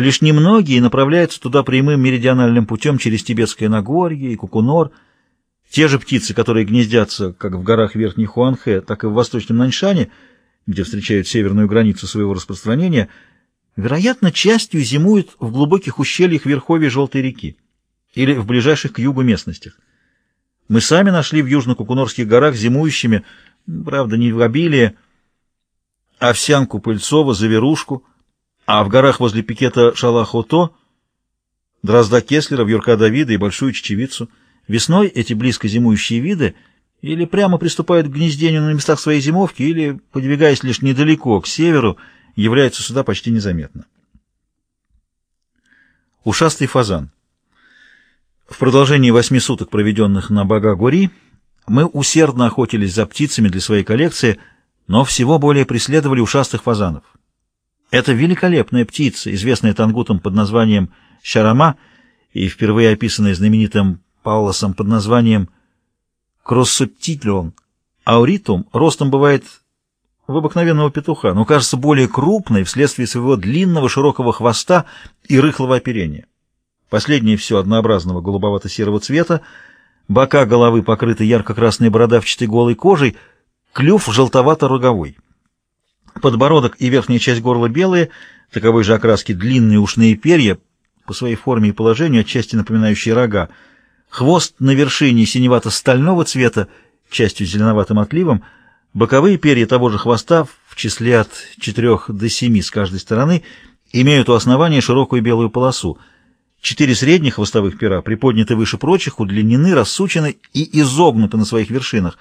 Лишь немногие направляются туда прямым меридиональным путем через Тибетское Нагорье и Кукунор. Те же птицы, которые гнездятся как в горах Верхней Хуанхэ, так и в Восточном Наньшане, где встречают северную границу своего распространения, вероятно, частью зимуют в глубоких ущельях верховья Желтой реки или в ближайших к югу местностях. Мы сами нашли в Южно-Кукунорских горах зимующими, правда, не в обилии, овсянку пыльцова, заверушку, а в горах возле пикета Шалахото дрозда Кеслера, вьюрка Давида и большую чечевицу. Весной эти близко зимующие виды или прямо приступают к гнездению на местах своей зимовки, или, подвигаясь лишь недалеко, к северу, являются сюда почти незаметно. Ушастый фазан. В продолжении восьми суток, проведенных на Багагури, мы усердно охотились за птицами для своей коллекции, но всего более преследовали ушастых фазанов. Это великолепная птица, известная тангутом под названием «щарама» и впервые описанная знаменитым Паулосом под названием «кроссоптитлион». Ауритум ростом бывает в обыкновенного петуха, но кажется более крупной вследствие своего длинного широкого хвоста и рыхлого оперения. Последнее все однообразного голубовато-серого цвета, бока головы покрыты ярко-красной бородавчатой голой кожей, клюв желтовато-роговой. Подбородок и верхняя часть горла белые, таковой же окраски длинные ушные перья, по своей форме и положению отчасти напоминающие рога. Хвост на вершине синевато-стального цвета, частью зеленоватым отливом, боковые перья того же хвоста, в числе от 4 до 7 с каждой стороны, имеют у основания широкую белую полосу. Четыре средних хвостовых пера приподняты выше прочих, удлинены, рассучены и изогнуты на своих вершинах.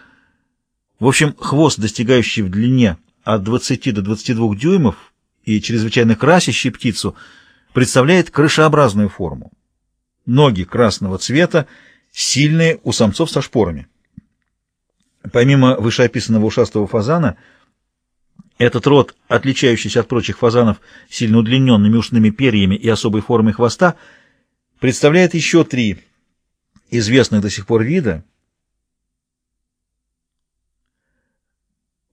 В общем, хвост, достигающий в длине от 20 до 22 дюймов и чрезвычайно красящий птицу, представляет крышеобразную форму. Ноги красного цвета, сильные у самцов со шпорами. Помимо вышеописанного ушастого фазана, этот род, отличающийся от прочих фазанов сильно удлиненными ушными перьями и особой формой хвоста, представляет еще три известных до сих пор вида –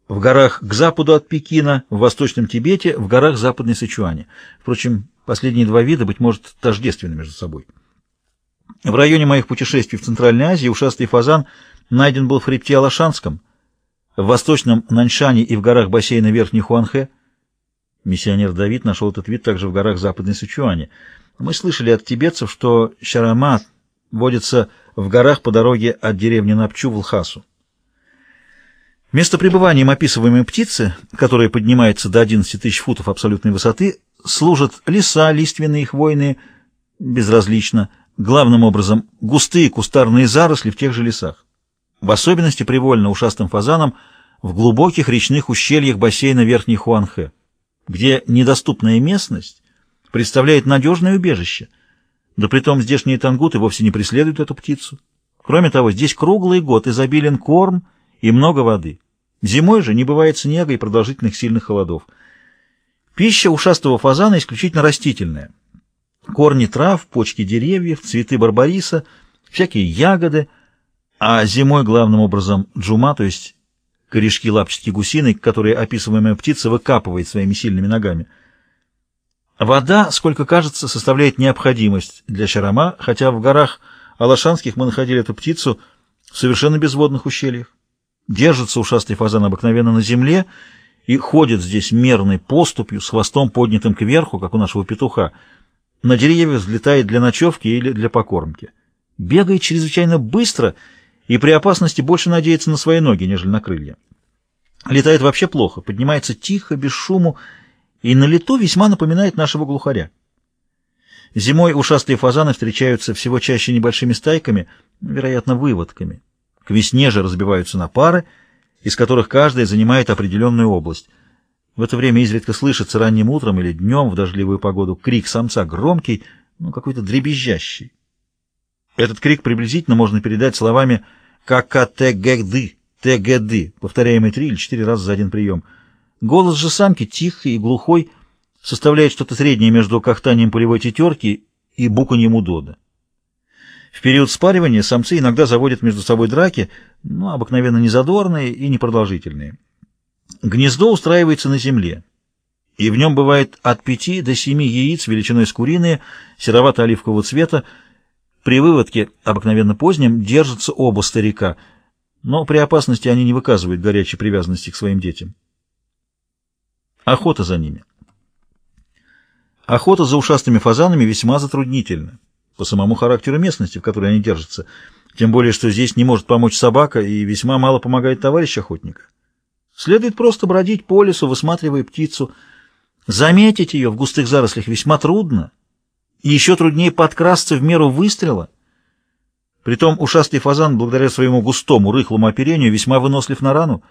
в горах к западу от Пекина, в Восточном Тибете, в горах Западной Сычуани. Впрочем, последние два вида, быть может, тождественны между собой. В районе моих путешествий в Центральной Азии ушастый фазан найден был в хребте Алашанском, в Восточном Наньшане и в горах бассейна Верхней Хуанхэ. Миссионер Давид нашел этот вид также в горах Западной Сычуани. Мы слышали от тибетцев, что Шарама водится в горах по дороге от деревни Напчу в Лхасу. Место пребывания описываемой птицы, которая поднимается до 11 тысяч футов абсолютной высоты, служат леса, лиственные хвойные, безразлично, главным образом густые кустарные заросли в тех же лесах. В особенности привольно ушастым фазанам в глубоких речных ущельях бассейна Верхней Хуанхэ, где недоступная местность представляет надежное убежище. Да притом здешние тангуты вовсе не преследуют эту птицу. Кроме того, здесь круглый год изобилен корм и много воды. Зимой же не бывает снега и продолжительных сильных холодов. Пища ушастого фазана исключительно растительная. Корни трав, почки деревьев, цветы барбариса, всякие ягоды, а зимой главным образом джума, то есть корешки лапчатки гусиной, которые описываемая птица выкапывает своими сильными ногами. Вода, сколько кажется, составляет необходимость для шарама, хотя в горах Алашанских мы находили эту птицу в совершенно безводных ущельях. Держится ушастый фазан обыкновенно на земле и ходит здесь мерной поступью, с хвостом поднятым кверху, как у нашего петуха. На деревья взлетает для ночевки или для покормки. Бегает чрезвычайно быстро и при опасности больше надеется на свои ноги, нежели на крылья. Летает вообще плохо, поднимается тихо, без шуму, и на лету весьма напоминает нашего глухаря. Зимой ушастые фазаны встречаются всего чаще небольшими стайками, вероятно, выводками. К весне же разбиваются на пары, из которых каждая занимает определенную область. В это время изредка слышится ранним утром или днем в дождливую погоду крик самца громкий, ну, какой-то дребезжащий. Этот крик приблизительно можно передать словами «кака-те-гэ-ды», «те-гэ-ды», повторяемый три или четыре раза за один прием. Голос же самки, тихий и глухой, составляет что-то среднее между кахтанием полевой тетерки и буканьем удода. В период спаривания самцы иногда заводят между собой драки, но обыкновенно незадорные и непродолжительные. Гнездо устраивается на земле, и в нем бывает от пяти до семи яиц величиной с куриные, серовато-оливкового цвета. При выводке, обыкновенно позднем, держатся оба старика, но при опасности они не выказывают горячей привязанности к своим детям. Охота за ними. Охота за ушастыми фазанами весьма затруднительна по самому характеру местности, в которой они держатся, тем более, что здесь не может помочь собака и весьма мало помогает товарищ охотника. Следует просто бродить по лесу, высматривая птицу, Заметить ее в густых зарослях весьма трудно, и еще труднее подкрасться в меру выстрела. Притом ушастый фазан, благодаря своему густому, рыхлому оперению, весьма вынослив на рану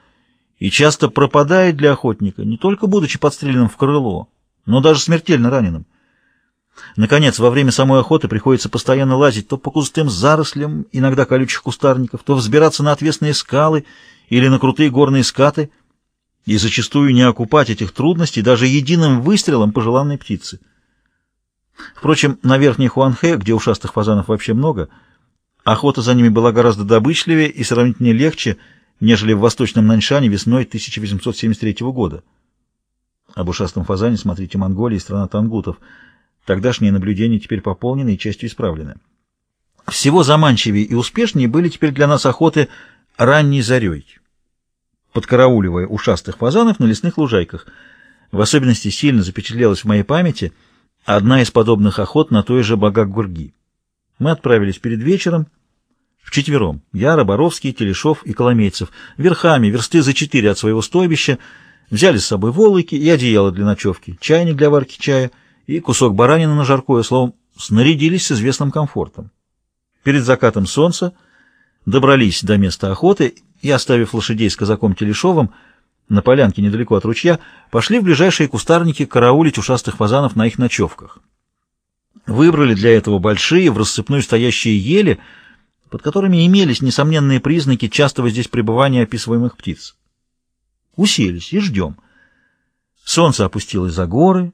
и часто пропадает для охотника, не только будучи подстреленным в крыло, но даже смертельно раненым. Наконец, во время самой охоты приходится постоянно лазить то по густым зарослям, иногда колючих кустарников, то взбираться на отвесные скалы или на крутые горные скаты — и зачастую не окупать этих трудностей даже единым выстрелом по желанной птице. Впрочем, на Верхней Хуанхэ, где ушастых фазанов вообще много, охота за ними была гораздо добычливее и сравнительно легче, нежели в Восточном Наньшане весной 1873 года. Об ушастом фазане смотрите «Монголия» и «Страна тангутов». Тогдашние наблюдения теперь пополнены и частью исправлены. Всего заманчивее и успешнее были теперь для нас охоты ранней зарей подкарауливая ушастых фазанов на лесных лужайках. В особенности сильно запечатлелась в моей памяти одна из подобных охот на той же Багак-Гурги. Мы отправились перед вечером вчетвером. Я, Роборовский, Телешов и Коломейцев. Верхами, версты за четыре от своего стойбища, взяли с собой волоки и одеяло для ночевки, чайник для варки чая и кусок баранины на жаркое, словом, снарядились с известным комфортом. Перед закатом солнца добрались до места охоты и, оставив лошадей с казаком Телешовым на полянке недалеко от ручья, пошли в ближайшие кустарники караулить ушастых фазанов на их ночевках. Выбрали для этого большие, в рассыпную стоящие ели, под которыми имелись несомненные признаки частого здесь пребывания описываемых птиц. Уселись и ждем. Солнце опустилось за горы,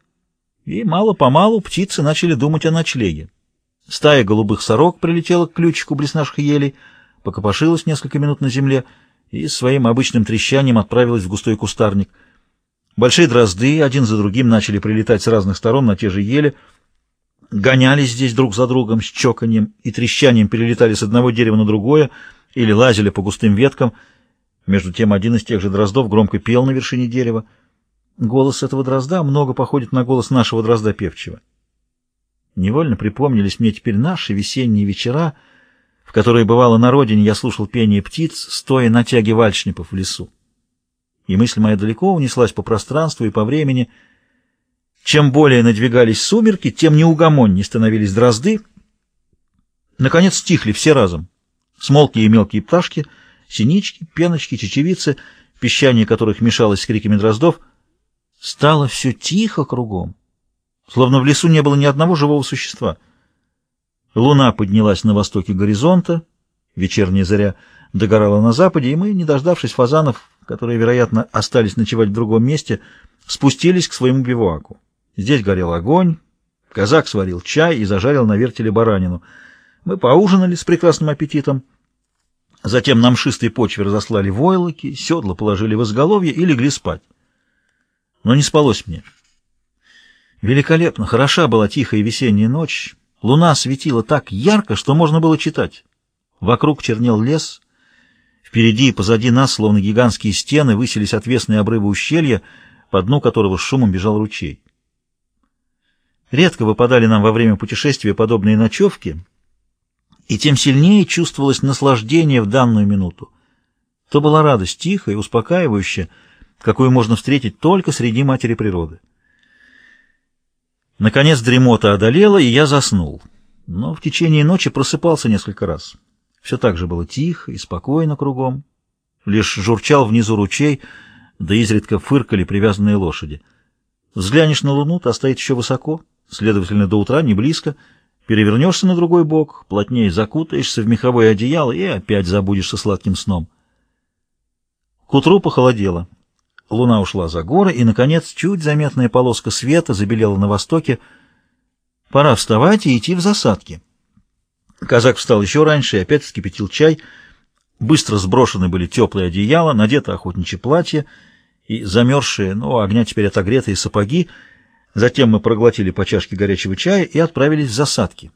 и мало-помалу птицы начали думать о ночлеге. Стая голубых сорок прилетела к ключику близ наших елей, покопошилась несколько минут на земле и своим обычным трещанием отправилась в густой кустарник. Большие дрозды один за другим начали прилетать с разных сторон на те же ели, гонялись здесь друг за другом с чоканьем и трещанием перелетали с одного дерева на другое или лазили по густым веткам. Между тем один из тех же дроздов громко пел на вершине дерева. Голос этого дрозда много походит на голос нашего дрозда певчего. Невольно припомнились мне теперь наши весенние вечера — в которой бывало на родине, я слушал пение птиц, стоя на тяге вальшнипов в лесу. И мысль моя далеко унеслась по пространству и по времени. Чем более надвигались сумерки, тем неугомоннее становились дрозды. Наконец стихли все разом. Смолки и мелкие пташки, синички, пеночки, чечевицы, пищание которых мешалось с криками дроздов. Стало все тихо кругом, словно в лесу не было ни одного живого существа — Луна поднялась на востоке горизонта, вечерняя заря догорала на западе, и мы, не дождавшись фазанов, которые, вероятно, остались ночевать в другом месте, спустились к своему бивуаку. Здесь горел огонь, казак сварил чай и зажарил на вертеле баранину. Мы поужинали с прекрасным аппетитом. Затем на мшистой почве разослали войлоки, седла положили в изголовье и легли спать. Но не спалось мне. Великолепно, хороша была тихая весенняя ночь. Луна светила так ярко, что можно было читать. Вокруг чернел лес. Впереди и позади нас, словно гигантские стены, высились отвесные обрывы ущелья, по дну которого с шумом бежал ручей. Редко выпадали нам во время путешествия подобные ночевки, и тем сильнее чувствовалось наслаждение в данную минуту. То была радость тихая успокаивающая, какую можно встретить только среди матери природы. Наконец дремота одолела, и я заснул. Но в течение ночи просыпался несколько раз. Все так же было тихо и спокойно кругом. Лишь журчал внизу ручей, да изредка фыркали привязанные лошади. Взглянешь на луну, та стоит еще высоко, следовательно, до утра не близко. Перевернешься на другой бок, плотнее закутаешься в меховое одеяло и опять забудешься сладким сном. К утру похолодело. Луна ушла за горы, и, наконец, чуть заметная полоска света забелела на востоке. Пора вставать и идти в засадки. Казак встал еще раньше и опять вскипятил чай. Быстро сброшены были теплые одеяла, надето охотничье платье, и замерзшие, но огня теперь отогретые сапоги. Затем мы проглотили по чашке горячего чая и отправились в засадки.